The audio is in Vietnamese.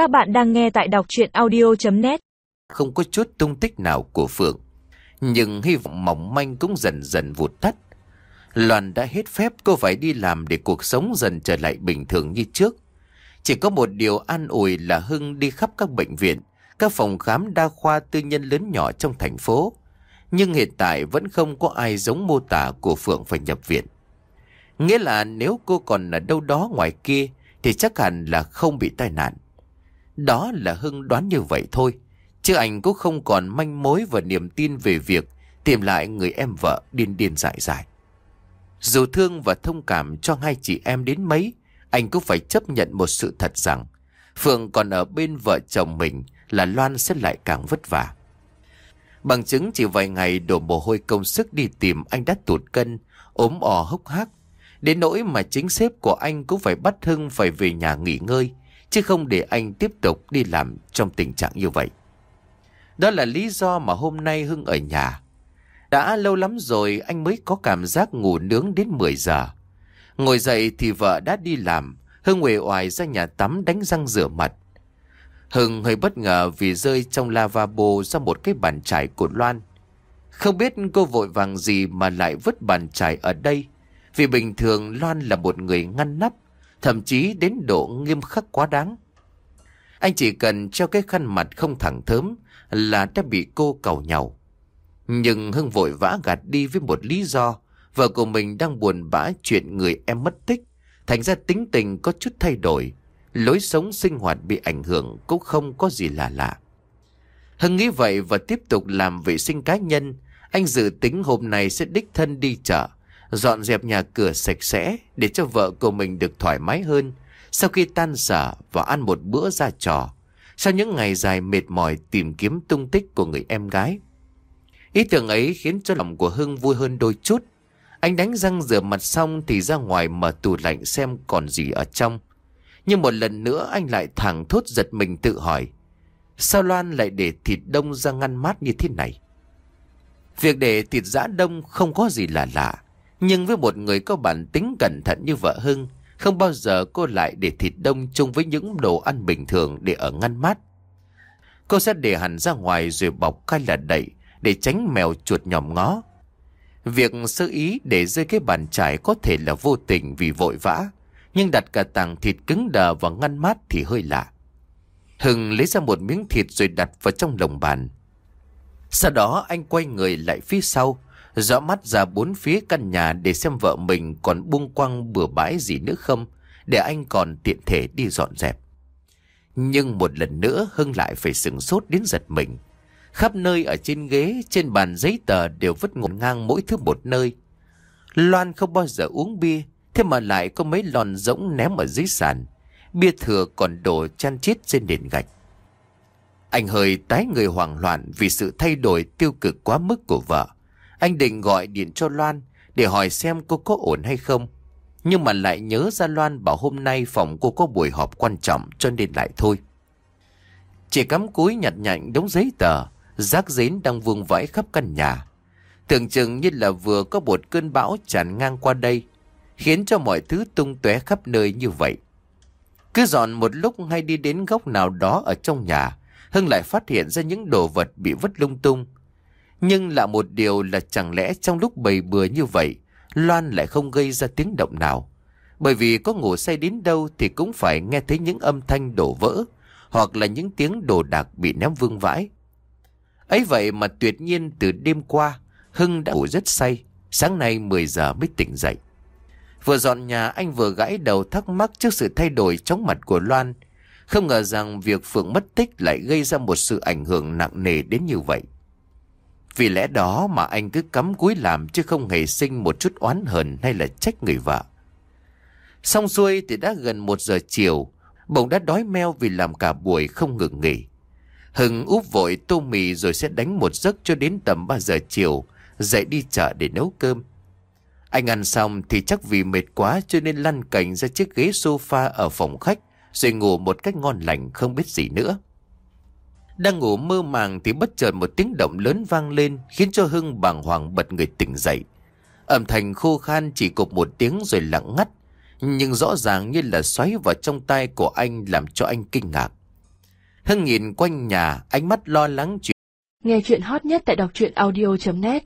Các bạn đang nghe tại đọc chuyện audio.net Không có chút tung tích nào của Phượng, Nhưng hy vọng mỏng manh cũng dần dần vụt tắt. Loan đã hết phép cô phải đi làm để cuộc sống dần trở lại bình thường như trước. Chỉ có một điều an ủi là Hưng đi khắp các bệnh viện, Các phòng khám đa khoa tư nhân lớn nhỏ trong thành phố. Nhưng hiện tại vẫn không có ai giống mô tả của Phượng phải nhập viện. Nghĩa là nếu cô còn ở đâu đó ngoài kia Thì chắc hẳn là không bị tai nạn. Đó là Hưng đoán như vậy thôi. Chứ anh cũng không còn manh mối và niềm tin về việc Tìm lại người em vợ điên điên dại dại. Dù thương và thông cảm cho hai chị em đến mấy Anh cũng phải chấp nhận một sự thật rằng Phượng còn ở bên vợ chồng mình Là Loan sẽ lại càng vất vả. Bằng chứng chỉ vài ngày đổ mồ hôi công sức đi tìm anh đã tụt cân ốm ò hốc hác. Đến nỗi mà chính sếp của anh cũng phải bắt Hưng phải về nhà nghỉ ngơi, chứ không để anh tiếp tục đi làm trong tình trạng như vậy. Đó là lý do mà hôm nay Hưng ở nhà. Đã lâu lắm rồi anh mới có cảm giác ngủ nướng đến 10 giờ. Ngồi dậy thì vợ đã đi làm, Hưng uể oải ra nhà tắm đánh răng rửa mặt. Hưng hơi bất ngờ vì rơi trong lavabo ra một cái bàn chải của Loan. Không biết cô vội vàng gì mà lại vứt bàn chải ở đây. Vì bình thường Loan là một người ngăn nắp, thậm chí đến độ nghiêm khắc quá đáng. Anh chỉ cần cho cái khăn mặt không thẳng thớm là đã bị cô cầu nhau. Nhưng Hưng vội vã gạt đi với một lý do, vợ của mình đang buồn bã chuyện người em mất tích, thành ra tính tình có chút thay đổi, lối sống sinh hoạt bị ảnh hưởng cũng không có gì là lạ. Hưng nghĩ vậy và tiếp tục làm vệ sinh cá nhân, anh dự tính hôm nay sẽ đích thân đi chợ, dọn dẹp nhà cửa sạch sẽ để cho vợ của mình được thoải mái hơn sau khi tan sở và ăn một bữa ra trò. Sau những ngày dài mệt mỏi tìm kiếm tung tích của người em gái. Ý tưởng ấy khiến cho lòng của Hưng vui hơn đôi chút. Anh đánh răng rửa mặt xong thì ra ngoài mở tủ lạnh xem còn gì ở trong. Nhưng một lần nữa anh lại thẳng thốt giật mình tự hỏi. Sao Loan lại để thịt đông ra ngăn mát như thế này? Việc để thịt giã đông không có gì là lạ. Nhưng với một người có bản tính cẩn thận như vợ Hưng, không bao giờ cô lại để thịt đông chung với những đồ ăn bình thường để ở ngăn mát. Cô sẽ để hẳn ra ngoài rồi bọc khai là đậy để tránh mèo chuột nhòm ngó. Việc sơ ý để rơi cái bàn trải có thể là vô tình vì vội vã, nhưng đặt cả tảng thịt cứng đờ vào ngăn mát thì hơi lạ. Hưng lấy ra một miếng thịt rồi đặt vào trong lồng bàn. Sau đó anh quay người lại phía sau, dõi mắt ra bốn phía căn nhà để xem vợ mình còn buông quăng bừa bãi gì nữa không, để anh còn tiện thể đi dọn dẹp. Nhưng một lần nữa Hưng lại phải sừng sốt đến giật mình. Khắp nơi ở trên ghế, trên bàn giấy tờ đều vứt ngổn ngang mỗi thứ một nơi. Loan không bao giờ uống bia, thế mà lại có mấy lon rỗng ném ở dưới sàn. Bia thừa còn đổ chan chít trên nền gạch. Anh hơi tái người hoảng loạn vì sự thay đổi tiêu cực quá mức của vợ. Anh định gọi điện cho Loan để hỏi xem cô có ổn hay không. Nhưng mà lại nhớ ra Loan bảo hôm nay phòng cô có buổi họp quan trọng cho nên lại thôi. Chỉ cắm cúi nhặt nhạnh đống giấy tờ, rác rến đang vương vãi khắp căn nhà. Tưởng chừng như là vừa có một cơn bão tràn ngang qua đây, khiến cho mọi thứ tung tóe khắp nơi như vậy. Cứ dọn một lúc hay đi đến góc nào đó ở trong nhà, Hưng lại phát hiện ra những đồ vật bị vứt lung tung. Nhưng lạ một điều là chẳng lẽ trong lúc bầy bừa như vậy, Loan lại không gây ra tiếng động nào. Bởi vì có ngủ say đến đâu thì cũng phải nghe thấy những âm thanh đổ vỡ, hoặc là những tiếng đồ đạc bị ném vương vãi. ấy vậy mà tuyệt nhiên từ đêm qua, Hưng đã ngủ rất say, sáng nay 10 giờ mới tỉnh dậy. Vừa dọn nhà anh vừa gãi đầu thắc mắc trước sự thay đổi chóng mặt của Loan. Không ngờ rằng việc Phượng mất tích lại gây ra một sự ảnh hưởng nặng nề đến như vậy. Vì lẽ đó mà anh cứ cắm cúi làm chứ không hề sinh một chút oán hờn hay là trách người vợ. Xong xuôi thì đã gần một giờ chiều, bỗng đã đói meo vì làm cả buổi không ngừng nghỉ. Hưng úp vội tô mì rồi sẽ đánh một giấc cho đến tầm 3 giờ chiều, dậy đi chợ để nấu cơm. Anh ăn xong thì chắc vì mệt quá cho nên lăn cành ra chiếc ghế sofa ở phòng khách, rồi ngủ một cách ngon lành không biết gì nữa. Đang ngủ mơ màng thì bất chợt một tiếng động lớn vang lên khiến cho Hưng bàng hoàng bật người tỉnh dậy. Âm thanh khô khan chỉ cục một tiếng rồi lặng ngắt, nhưng rõ ràng như là xoáy vào trong tai của anh làm cho anh kinh ngạc. Hưng nhìn quanh nhà, ánh mắt lo lắng chuyện. Nghe chuyện hot nhất tại đọc truyện audio.net